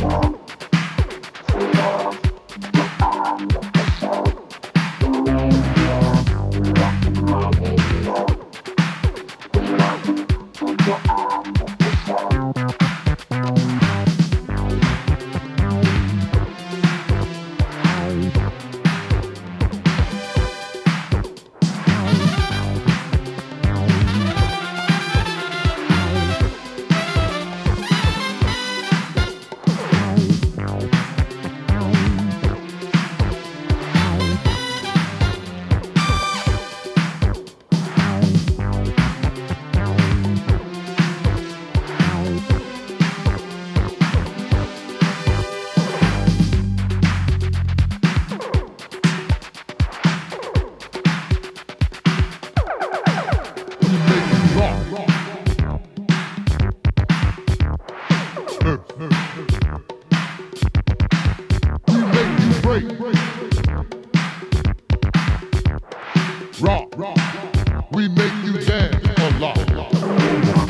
Thank rock. We make you dance a lot.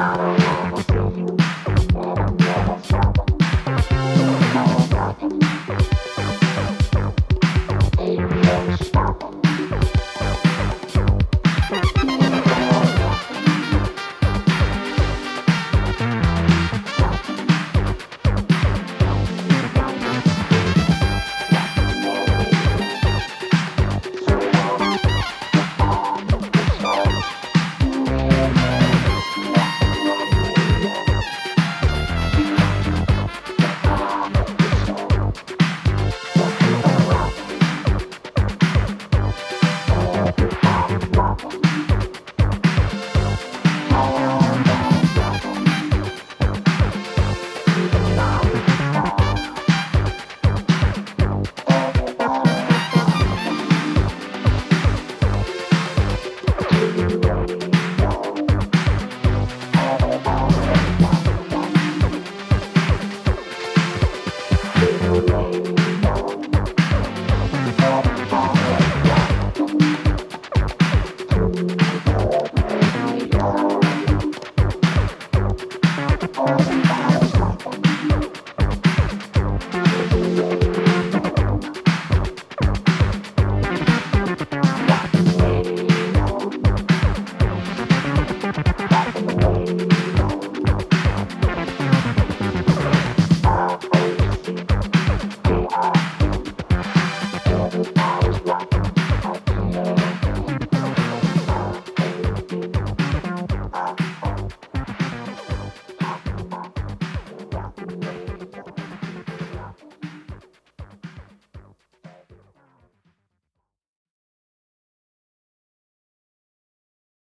Thank